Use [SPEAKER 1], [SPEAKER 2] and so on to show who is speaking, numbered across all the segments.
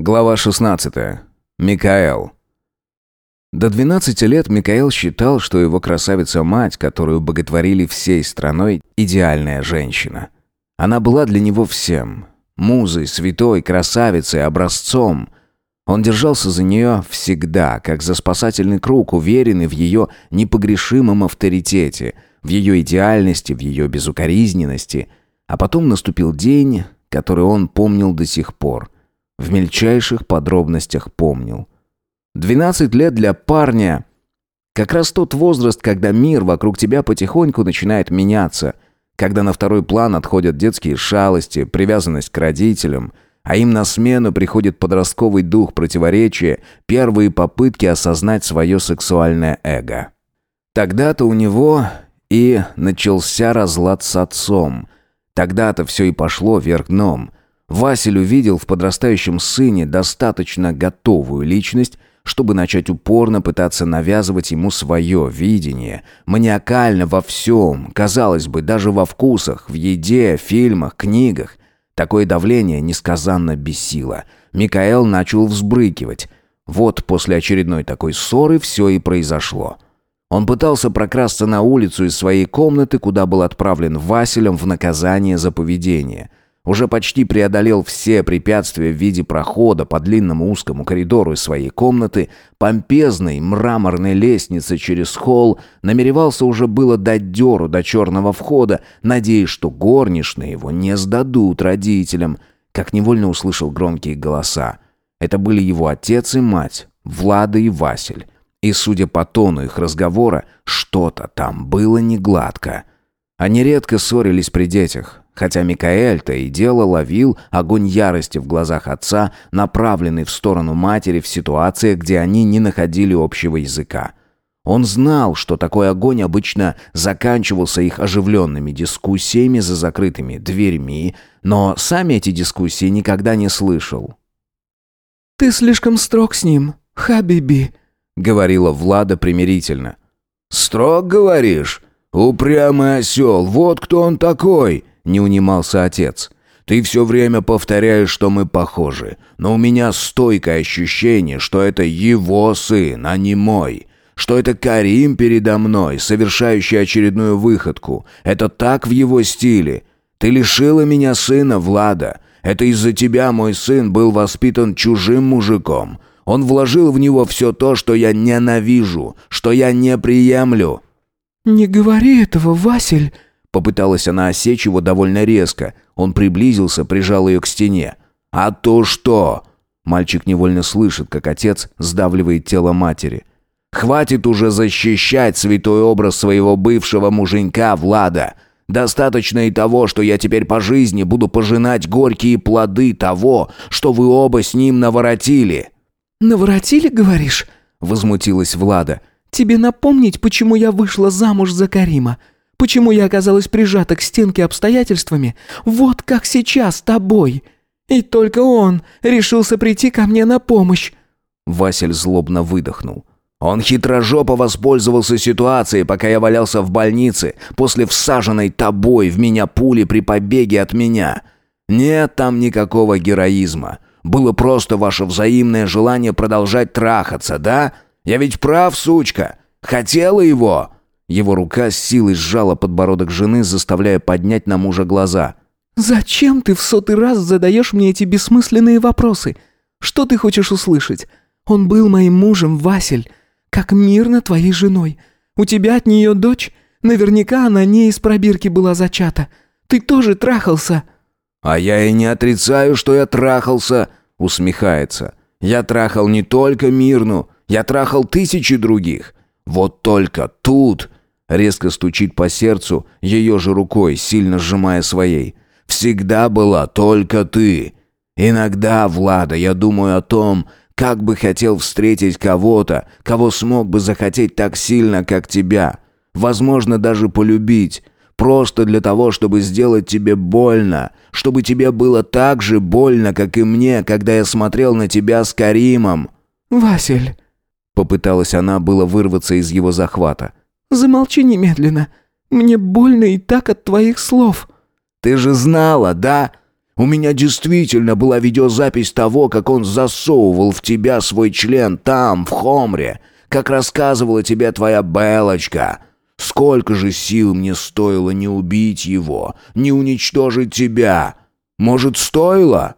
[SPEAKER 1] Глава 16. Микаэл. До 12 лет Микаэл считал, что его красавица-мать, которую боготворили всей страной, идеальная женщина. Она была для него всем. Музой, святой, красавицей, образцом. Он держался за нее всегда, как за спасательный круг, уверенный в ее непогрешимом авторитете, в ее идеальности, в ее безукоризненности. А потом наступил день, который он помнил до сих пор – в мельчайших подробностях помнил. 12 лет для парня – как раз тот возраст, когда мир вокруг тебя потихоньку начинает меняться, когда на второй план отходят детские шалости, привязанность к родителям, а им на смену приходит подростковый дух противоречия, первые попытки осознать свое сексуальное эго. Тогда-то у него и начался разлад с отцом. Тогда-то все и пошло вверх дном – Василь увидел в подрастающем сыне достаточно готовую личность, чтобы начать упорно пытаться навязывать ему свое видение, маниакально во всем, казалось бы, даже во вкусах, в еде, фильмах, книгах. Такое давление несказанно бесило. Микаэл начал взбрыкивать. Вот после очередной такой ссоры все и произошло. Он пытался прокрасться на улицу из своей комнаты, куда был отправлен Василем в наказание за поведение – уже почти преодолел все препятствия в виде прохода по длинному узкому коридору из своей комнаты, помпезной мраморной лестницы через холл, намеревался уже было дать дёру до черного входа, надеясь, что горничные его не сдадут родителям, как невольно услышал громкие голоса. Это были его отец и мать, Влада и Василь. И, судя по тону их разговора, что-то там было негладко. Они редко ссорились при детях, Хотя Микаэль то и дело ловил огонь ярости в глазах отца, направленный в сторону матери в ситуациях, где они не находили общего языка. Он знал, что такой огонь обычно заканчивался их оживленными дискуссиями за закрытыми дверьми, но сами эти дискуссии никогда не слышал.
[SPEAKER 2] «Ты слишком строг с ним, Хабиби», — говорила Влада примирительно.
[SPEAKER 3] «Строг, говоришь? Упрямый осел, вот кто он такой!» Не унимался отец. «Ты все время повторяешь, что мы похожи, но у меня стойкое ощущение, что это его сын, а не мой. Что это Карим передо мной, совершающий очередную выходку. Это так в его стиле. Ты лишила меня сына, Влада. Это из-за тебя мой сын был воспитан чужим мужиком. Он вложил в него все то, что я ненавижу, что я не приемлю».
[SPEAKER 2] «Не говори этого, Василь!»
[SPEAKER 3] Попыталась она осечь его довольно резко. Он приблизился, прижал ее к стене. «А то что?» Мальчик невольно слышит, как отец сдавливает тело матери. «Хватит уже защищать святой образ своего бывшего муженька Влада. Достаточно и того, что я теперь по жизни буду пожинать горькие плоды того, что вы оба с ним наворотили».
[SPEAKER 2] «Наворотили, говоришь?» — возмутилась Влада. «Тебе напомнить, почему я вышла замуж за Карима? Почему я оказалась прижата к стенке обстоятельствами? Вот как сейчас тобой. И только он решился прийти ко мне на помощь».
[SPEAKER 3] Василь злобно выдохнул. Он хитрожопо воспользовался ситуацией, пока я валялся в больнице, после всаженной тобой в меня пули при побеге от меня. Нет там никакого героизма. Было просто ваше взаимное желание продолжать трахаться, да? Я ведь прав, сучка. Хотела его. Его рука с силой сжала подбородок жены, заставляя поднять на мужа глаза.
[SPEAKER 2] «Зачем ты в сотый раз задаешь мне эти бессмысленные вопросы? Что ты хочешь услышать? Он был моим мужем, Василь, как мирно твоей женой. У тебя от нее дочь? Наверняка она не из пробирки была зачата. Ты тоже трахался».
[SPEAKER 3] «А я и не отрицаю, что я трахался», — усмехается. «Я трахал не только Мирну, я трахал тысячи других. Вот только тут Резко стучит по сердцу, ее же рукой, сильно сжимая своей. «Всегда была только ты. Иногда, Влада, я думаю о том, как бы хотел встретить кого-то, кого смог бы захотеть так сильно, как тебя. Возможно, даже полюбить. Просто для того, чтобы сделать тебе больно. Чтобы тебе было так же больно, как и мне, когда я смотрел на тебя с Каримом».
[SPEAKER 2] «Василь...»
[SPEAKER 3] Попыталась она было вырваться из его захвата.
[SPEAKER 2] Замолчи немедленно. Мне больно и так от твоих слов».
[SPEAKER 3] «Ты же знала, да? У меня действительно была видеозапись того, как он засовывал в тебя свой член там, в Хомре, как рассказывала тебе твоя Белочка. Сколько же сил мне стоило не убить его, не уничтожить тебя? Может, стоило?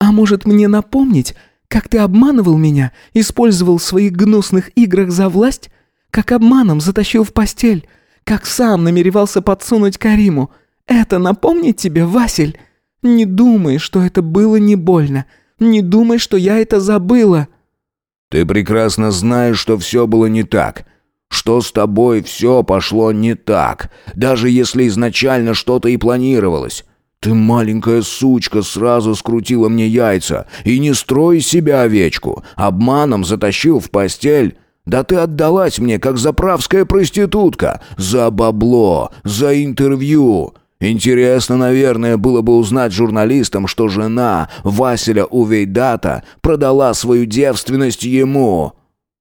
[SPEAKER 2] А может мне напомнить, как ты обманывал меня, использовал в своих гнусных играх за власть, как обманом затащил в постель, как сам намеревался подсунуть Кариму? Это напомнить тебе, Василь? Не думай, что это было не больно. Не думай, что я это забыла.
[SPEAKER 3] Ты прекрасно знаешь, что все было не так. Что с тобой все пошло не так, даже если изначально что-то и планировалось. Ты, маленькая сучка, сразу скрутила мне яйца. И не строй себя овечку. Обманом затащил в постель. Да ты отдалась мне, как заправская проститутка. За бабло, за интервью. Интересно, наверное, было бы узнать журналистам, что жена Василя Увейдата продала свою девственность ему.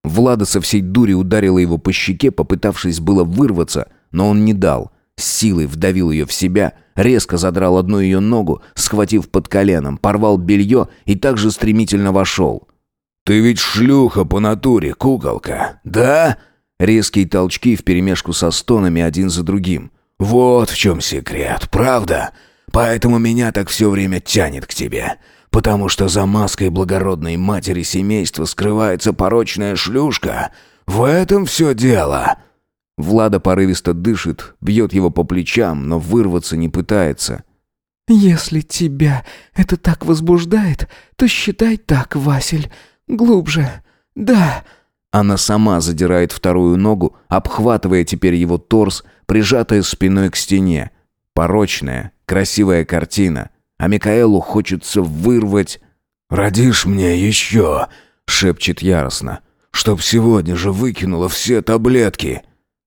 [SPEAKER 1] Влада со всей дури ударила его по щеке, попытавшись было вырваться, но он не дал. С силой вдавил ее в себя, резко задрал одну ее ногу, схватив под коленом, порвал белье и также стремительно вошел.
[SPEAKER 3] «Ты ведь шлюха по натуре, куколка, да?»
[SPEAKER 1] Резкие толчки вперемешку со стонами один за другим.
[SPEAKER 3] «Вот в чем секрет, правда? Поэтому меня так все время тянет к тебе. Потому что за маской благородной матери семейства скрывается порочная шлюшка. В этом все дело».
[SPEAKER 1] Влада порывисто дышит, бьет его по плечам, но вырваться не пытается.
[SPEAKER 2] «Если тебя это так возбуждает, то считай так, Василь. Глубже. Да».
[SPEAKER 1] Она сама задирает вторую ногу, обхватывая теперь его торс, прижатая спиной к стене. Порочная, красивая картина. А Микаэлу хочется вырвать...
[SPEAKER 3] «Родишь мне еще!» — шепчет яростно. «Чтоб сегодня же выкинула все таблетки!»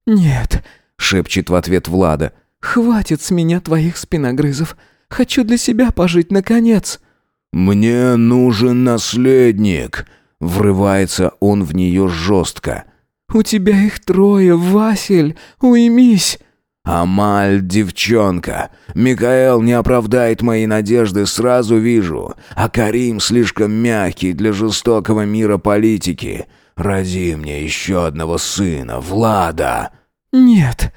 [SPEAKER 2] «Нет», —
[SPEAKER 1] шепчет в ответ Влада.
[SPEAKER 2] «Хватит с меня твоих спиногрызов. Хочу для себя пожить, наконец».
[SPEAKER 3] «Мне нужен наследник», — врывается он в нее жестко.
[SPEAKER 2] «У тебя их трое, Василь, уймись!»
[SPEAKER 3] «Амаль, девчонка! Микаэл не оправдает мои надежды, сразу вижу. А Карим слишком мягкий для жестокого мира политики. Роди мне еще одного сына, Влада!»
[SPEAKER 2] «Нет».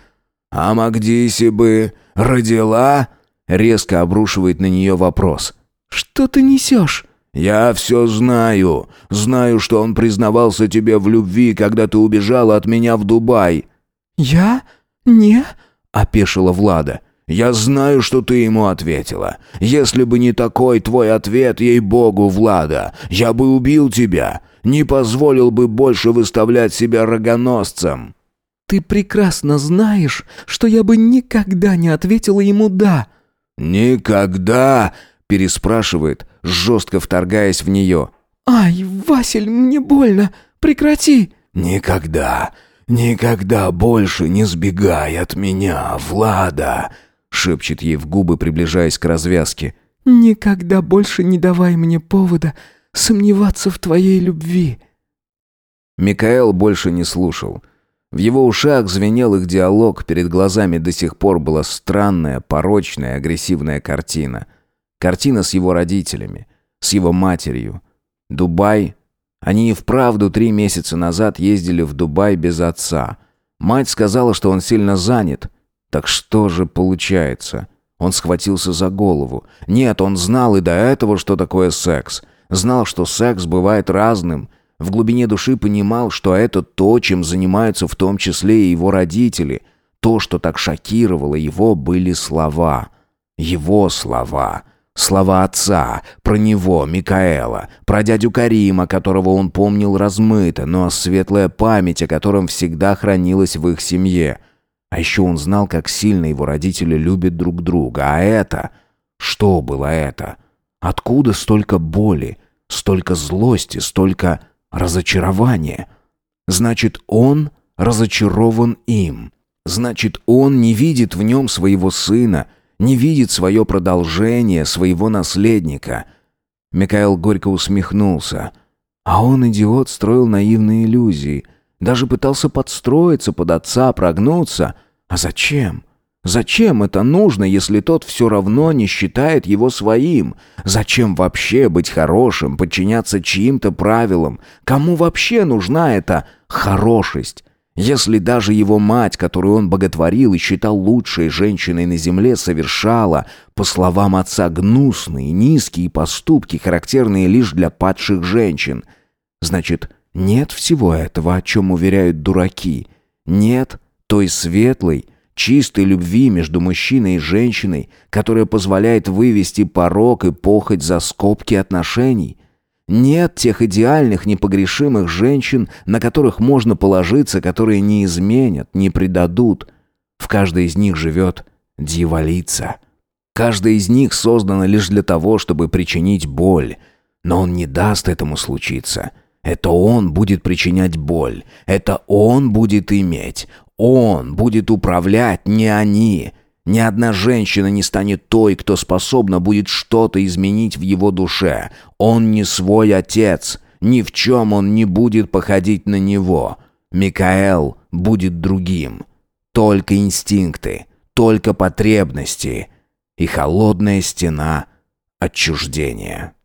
[SPEAKER 3] «А Магдиси бы родила?» Резко обрушивает на нее вопрос.
[SPEAKER 2] «Что ты несешь?»
[SPEAKER 3] «Я все знаю. Знаю, что он признавался тебе в любви, когда ты убежала от меня в Дубай».
[SPEAKER 2] «Я? Не?»
[SPEAKER 3] — опешила Влада. «Я знаю, что ты ему ответила. Если бы не такой твой ответ, ей-богу, Влада, я бы убил тебя. Не позволил бы больше выставлять себя рогоносцем».
[SPEAKER 2] «Ты прекрасно знаешь, что я бы никогда не ответила ему «да».
[SPEAKER 3] «Никогда?» — переспрашивает, жестко вторгаясь в нее.
[SPEAKER 2] «Ай, Василь, мне больно! Прекрати!»
[SPEAKER 3] «Никогда, никогда больше не сбегай от меня, Влада!» — шепчет ей в губы, приближаясь к развязке.
[SPEAKER 2] «Никогда больше не давай мне повода сомневаться в твоей любви».
[SPEAKER 1] Микаэл больше не слушал. В его ушах звенел их диалог, перед глазами до сих пор была странная, порочная, агрессивная картина. Картина с его родителями, с его матерью. Дубай. Они и вправду три месяца назад ездили в Дубай без отца. Мать сказала, что он сильно занят. Так что же получается? Он схватился за голову. Нет, он знал и до этого, что такое секс. Знал, что секс бывает разным. В глубине души понимал, что это то, чем занимаются в том числе и его родители. То, что так шокировало его, были слова. Его слова. Слова отца, про него, Микаэла, про дядю Карима, которого он помнил размыто, но светлая память о котором всегда хранилась в их семье. А еще он знал, как сильно его родители любят друг друга. А это... Что было это? Откуда столько боли, столько злости, столько разочарования? Значит, он разочарован им. Значит, он не видит в нем своего сына, не видит свое продолжение, своего наследника. Микаэл горько усмехнулся. А он, идиот, строил наивные иллюзии. Даже пытался подстроиться под отца, прогнуться. А зачем? Зачем это нужно, если тот все равно не считает его своим? Зачем вообще быть хорошим, подчиняться чьим-то правилам? Кому вообще нужна эта хорошесть? Если даже его мать, которую он боготворил и считал лучшей женщиной на земле, совершала, по словам отца, гнусные, низкие поступки, характерные лишь для падших женщин, значит, нет всего этого, о чем уверяют дураки. Нет той светлой, чистой любви между мужчиной и женщиной, которая позволяет вывести порог и похоть за скобки отношений. Нет тех идеальных, непогрешимых женщин, на которых можно положиться, которые не изменят, не предадут. В каждой из них живет дьяволица. Каждая из них создана лишь для того, чтобы причинить боль. Но он не даст этому случиться. Это он будет причинять боль. Это он будет иметь. Он будет управлять, не они. Ни одна женщина не станет той, кто способна будет что-то изменить в его душе. Он не свой отец. Ни в чем он не будет походить на него. Микаэл будет другим. Только инстинкты, только потребности и холодная стена отчуждения.